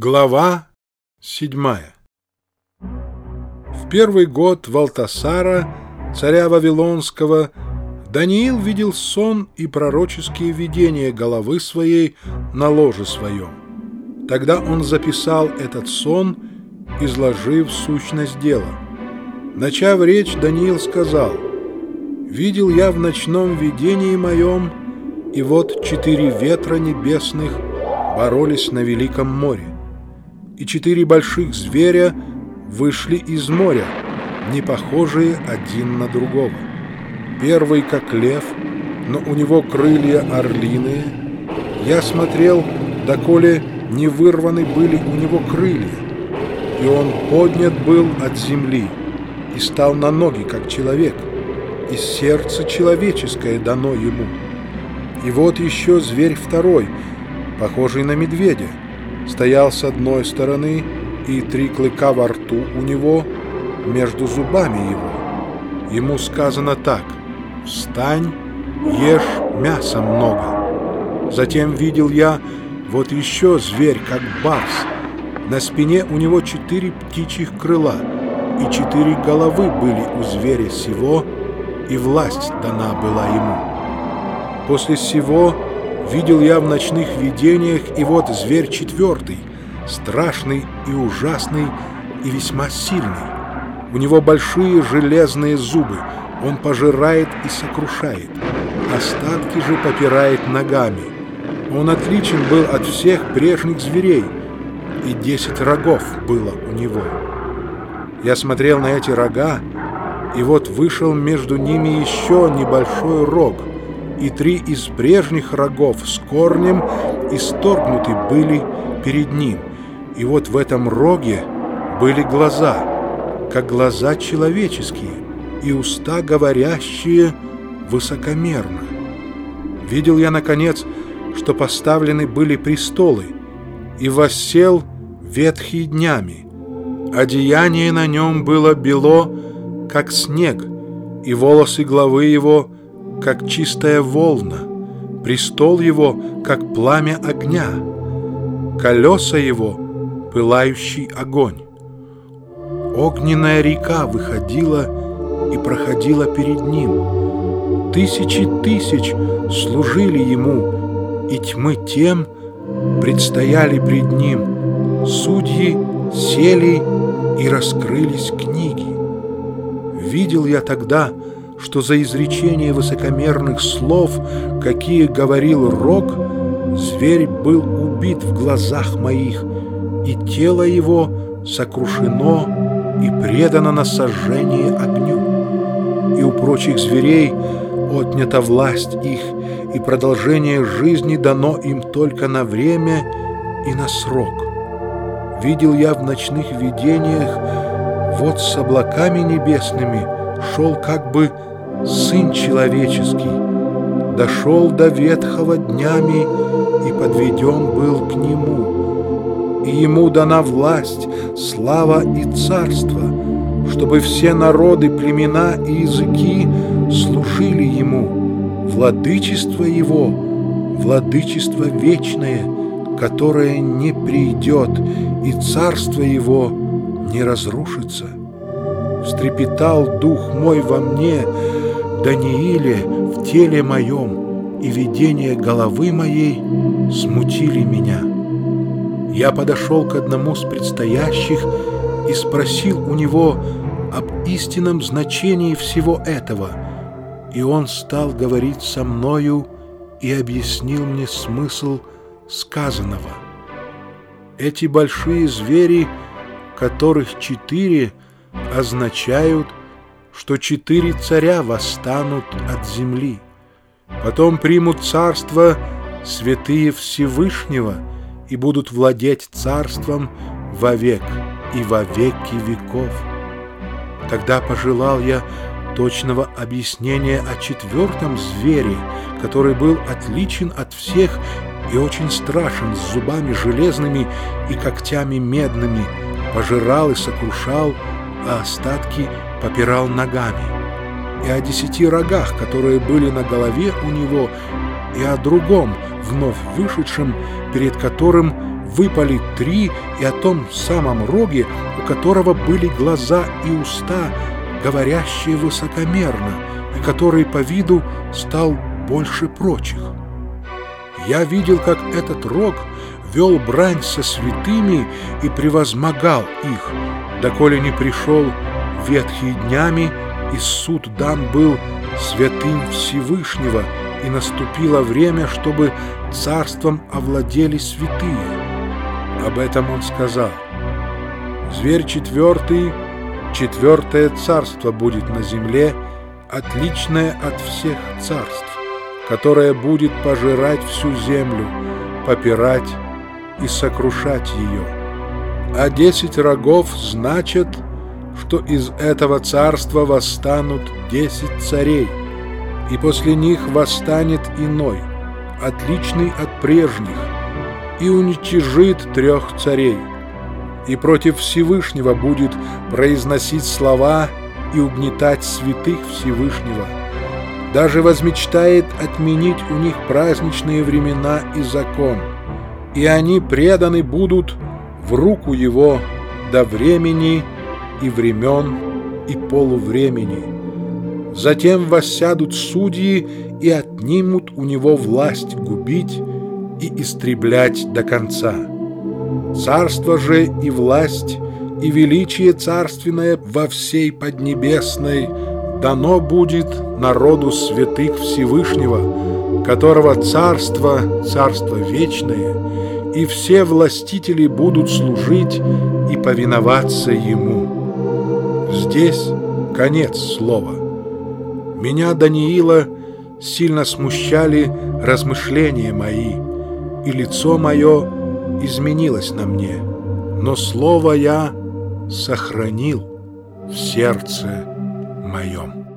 Глава седьмая В первый год Валтасара, царя Вавилонского, Даниил видел сон и пророческие видения головы своей на ложе своем. Тогда он записал этот сон, изложив сущность дела. Начав речь, Даниил сказал, «Видел я в ночном видении моем, и вот четыре ветра небесных боролись на великом море и четыре больших зверя вышли из моря, не похожие один на другого. Первый как лев, но у него крылья орлиные. Я смотрел, доколе не вырваны были у него крылья, и он поднят был от земли и стал на ноги, как человек, и сердце человеческое дано ему. И вот еще зверь второй, похожий на медведя, стоял с одной стороны, и три клыка во рту у него, между зубами его. Ему сказано так «Встань, ешь мяса много». Затем видел я вот еще зверь, как барс. На спине у него четыре птичьих крыла, и четыре головы были у зверя сего, и власть дана была ему. После сего видел я в ночных видениях, и вот зверь четвертый, страшный и ужасный, и весьма сильный. У него большие железные зубы, он пожирает и сокрушает, остатки же попирает ногами. Он отличен был от всех прежних зверей, и десять рогов было у него. Я смотрел на эти рога, и вот вышел между ними еще небольшой рог — и три из прежних рогов с корнем исторгнуты были перед ним. И вот в этом роге были глаза, как глаза человеческие, и уста говорящие высокомерно. Видел я, наконец, что поставлены были престолы, и воссел ветхий днями. Одеяние на нем было бело, как снег, и волосы главы его — как чистая волна, престол его, как пламя огня, колеса его, пылающий огонь. Огненная река выходила и проходила перед ним. Тысячи тысяч служили ему, и тьмы тем предстояли пред ним. Судьи сели и раскрылись книги. Видел я тогда, что за изречение высокомерных слов, какие говорил Рок, зверь был убит в глазах моих, и тело его сокрушено и предано на сожжение огню. И у прочих зверей отнята власть их, и продолжение жизни дано им только на время и на срок. Видел я в ночных видениях, вот с облаками небесными шел как бы Сын человеческий, дошел до ветхого днями и подведен был к Нему. И Ему дана власть, слава и царство, чтобы все народы, племена и языки служили Ему. Владычество Его, владычество вечное, которое не придет, и царство Его не разрушится. Встрепетал дух мой во мне, Данииле в теле моем и видение головы моей смутили меня. Я подошел к одному с предстоящих и спросил у него об истинном значении всего этого, и он стал говорить со мною и объяснил мне смысл сказанного. Эти большие звери, которых четыре, означают что четыре царя восстанут от земли. Потом примут царство святые Всевышнего и будут владеть царством вовек и во веков. Тогда пожелал я точного объяснения о четвертом звере, который был отличен от всех и очень страшен, с зубами железными и когтями медными, пожирал и сокрушал, а остатки попирал ногами, и о десяти рогах, которые были на голове у него, и о другом, вновь вышедшем, перед которым выпали три, и о том самом роге, у которого были глаза и уста, говорящие высокомерно, и который по виду стал больше прочих. Я видел, как этот рог вел брань со святыми и превозмогал их, доколе не пришел ветхие днями, и суд дан был святым Всевышнего, и наступило время, чтобы царством овладели святые. Об этом он сказал. Зверь четвертый, четвертое царство будет на земле, отличное от всех царств, которое будет пожирать всю землю, попирать и сокрушать ее. А десять рогов значат, что из этого царства восстанут десять царей, и после них восстанет иной, отличный от прежних, и уничижит трех царей, и против Всевышнего будет произносить слова и угнетать святых Всевышнего, даже возмечтает отменить у них праздничные времена и закон, и они преданы будут в руку его до времени и времен и полувремени» Затем воссядут судьи и отнимут у него власть губить и истреблять до конца. Царство же и власть, и величие царственное во всей Поднебесной дано будет народу святых Всевышнего, которого царство, царство вечное, и все властители будут служить и повиноваться ему. Здесь конец слова. Меня, Даниила, сильно смущали размышления мои, и лицо мое изменилось на мне, но слово я сохранил в сердце моем.